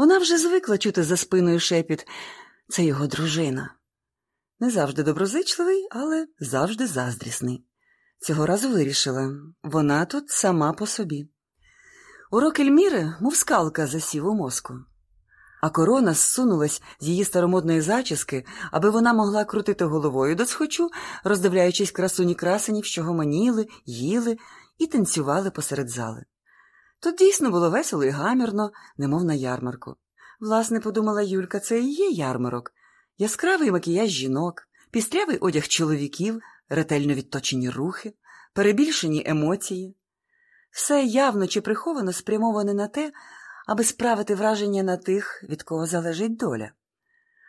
Вона вже звикла чути за спиною шепіт це його дружина. Не завжди доброзичливий, але завжди заздрісний. Цього разу вирішила вона тут сама по собі. Урок Ельміри, мов скалка, засів у мозку, а корона зсунулась з її старомодної зачіски, аби вона могла крутити головою до схочу, роздивляючись красуні красенів, що гомоніли, їли і танцювали посеред зали. Тут дійсно було весело і гамірно, немов на ярмарку. Власне, подумала Юлька, це і є ярмарок яскравий макіяж жінок, пістрявий одяг чоловіків, ретельно відточені рухи, перебільшені емоції. Все явно чи приховано спрямоване на те, аби справити враження на тих, від кого залежить доля.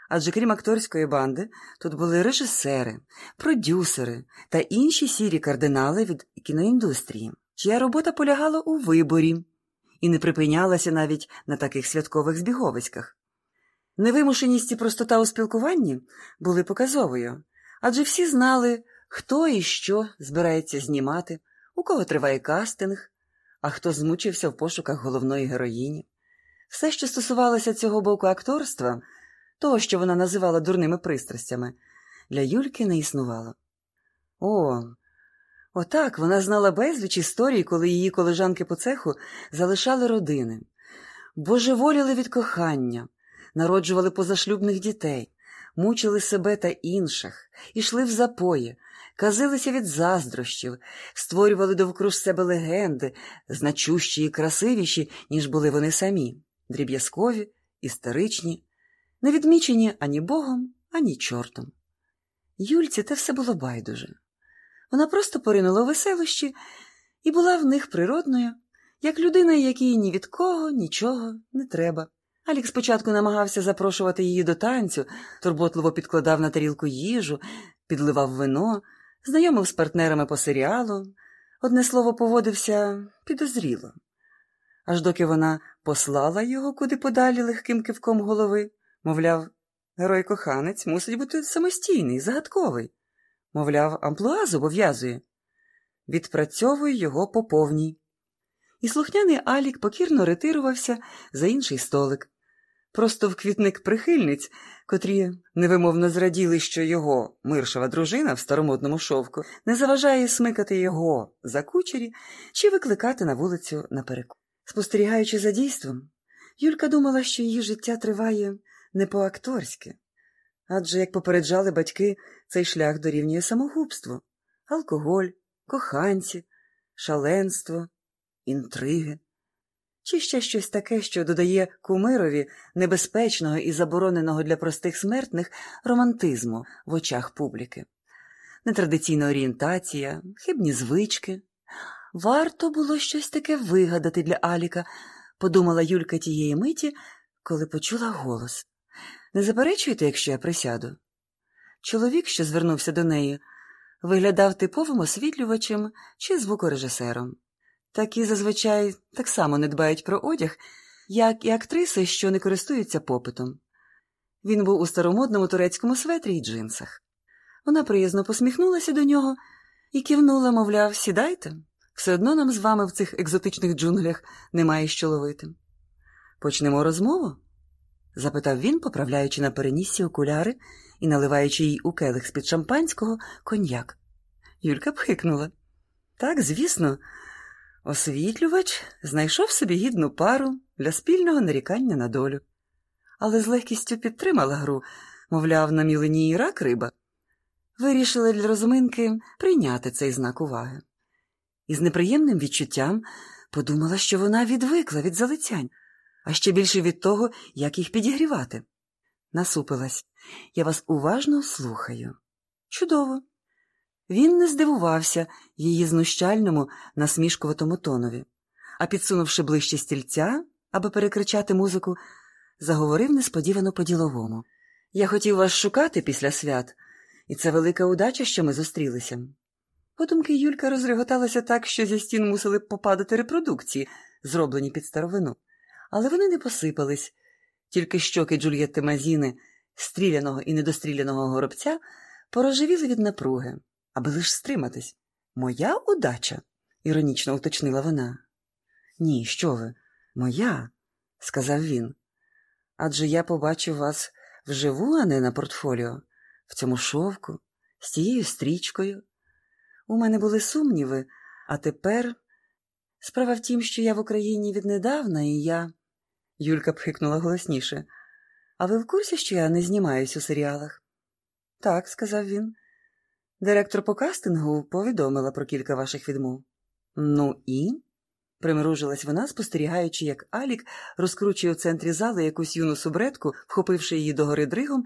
Адже крім акторської банди, тут були режисери, продюсери та інші сірі кардинали від кіноіндустрії, чия робота полягала у виборі і не припинялася навіть на таких святкових збіговиськах. Невимушеність і простота у спілкуванні були показовою, адже всі знали, хто і що збирається знімати, у кого триває кастинг, а хто змучився в пошуках головної героїні. Все, що стосувалося цього боку акторства, того, що вона називала дурними пристрастями, для Юльки не існувало. О, отак вона знала безліч історій, коли її колежанки по цеху залишали родини, божеволіли від кохання народжували позашлюбних дітей, мучили себе та інших, ішли в запої, казилися від заздрощів, створювали довкруж себе легенди, значущі і красивіші, ніж були вони самі, дріб'язкові, історичні, не відмічені ані богом, ані чортом. Юльці те все було байдуже. Вона просто поринула веселощі і була в них природною, як людина, якій ні від кого нічого не треба. Алік спочатку намагався запрошувати її до танцю, турботливо підкладав на тарілку їжу, підливав вино, знайомив з партнерами по серіалу, одне слово поводився підозріло. Аж доки вона послала його куди подалі легким кивком голови, мовляв, герой коханець мусить бути самостійний, загадковий, мовляв, амплуа зобов'язує. Відпрацьовуй його по повній. І слухняний Алік покірно ретирувався за інший столик. Просто в квітник прихильниць, котрі невимовно зраділи, що його миршова дружина в старомодному шовку не заважає смикати його за кучері чи викликати на вулицю напереку. Спостерігаючи за дійством, Юлька думала, що її життя триває не по-акторськи, адже, як попереджали батьки, цей шлях дорівнює самогубству, алкоголь, коханці, шаленство, інтриги чи ще щось таке, що додає кумирові небезпечного і забороненого для простих смертних романтизму в очах публіки, нетрадиційна орієнтація, хибні звички. Варто було щось таке вигадати для Аліка, подумала Юлька тієї миті, коли почула голос. Не заперечуйте, якщо я присяду. Чоловік, що звернувся до неї, виглядав типовим освітлювачем чи звукорежисером. Такі зазвичай так само не дбають про одяг, як і актриси, що не користуються попитом. Він був у старомодному турецькому светрі й джинсах. Вона приязно посміхнулася до нього і кивнула, мовляв, сідайте, все одно нам з вами в цих екзотичних джунглях немає що ловити. Почнемо розмову? Запитав він, поправляючи на перенісці окуляри і наливаючи їй у келих з під шампанського коньяк. Юлька пхикнула. Так, звісно. Освітлювач знайшов собі гідну пару для спільного нарікання на долю, але з легкістю підтримала гру, мовляв, на мілені і рак риба. Вирішила для розминки прийняти цей знак уваги. І з неприємним відчуттям подумала, що вона відвикла від залицянь, а ще більше від того, як їх підігрівати. Насупилась. Я вас уважно слухаю. Чудово. Він не здивувався її знущальному, насмішкуватому тонові, а, підсунувши ближче стільця, аби перекричати музику, заговорив несподівано по-діловому. Я хотів вас шукати після свят, і це велика удача, що ми зустрілися. Подумки Юлька розреготалася так, що зі стін мусили попадати репродукції, зроблені під старовину. Але вони не посипались, тільки щоки Джульєтти Мазіни, стріляного і недостріляного горобця, порожевіли від напруги аби лиш стриматись. Моя удача? іронічно уточнила вона. Ні, що ви, моя, сказав він. Адже я побачив вас вживу, а не на портфоліо, в цьому шовку, з тією стрічкою. У мене були сумніви, а тепер справа в тім, що я в Україні віднедавна, і я. Юлька пхикнула голосніше. А ви в курсі, що я не знімаюсь у серіалах? Так, сказав він. Директор по кастингу повідомила про кілька ваших відмов. Ну і? примружилась вона, спостерігаючи, як Алік розкручує в центрі зали якусь юну субретку, вхопивши її догори дригом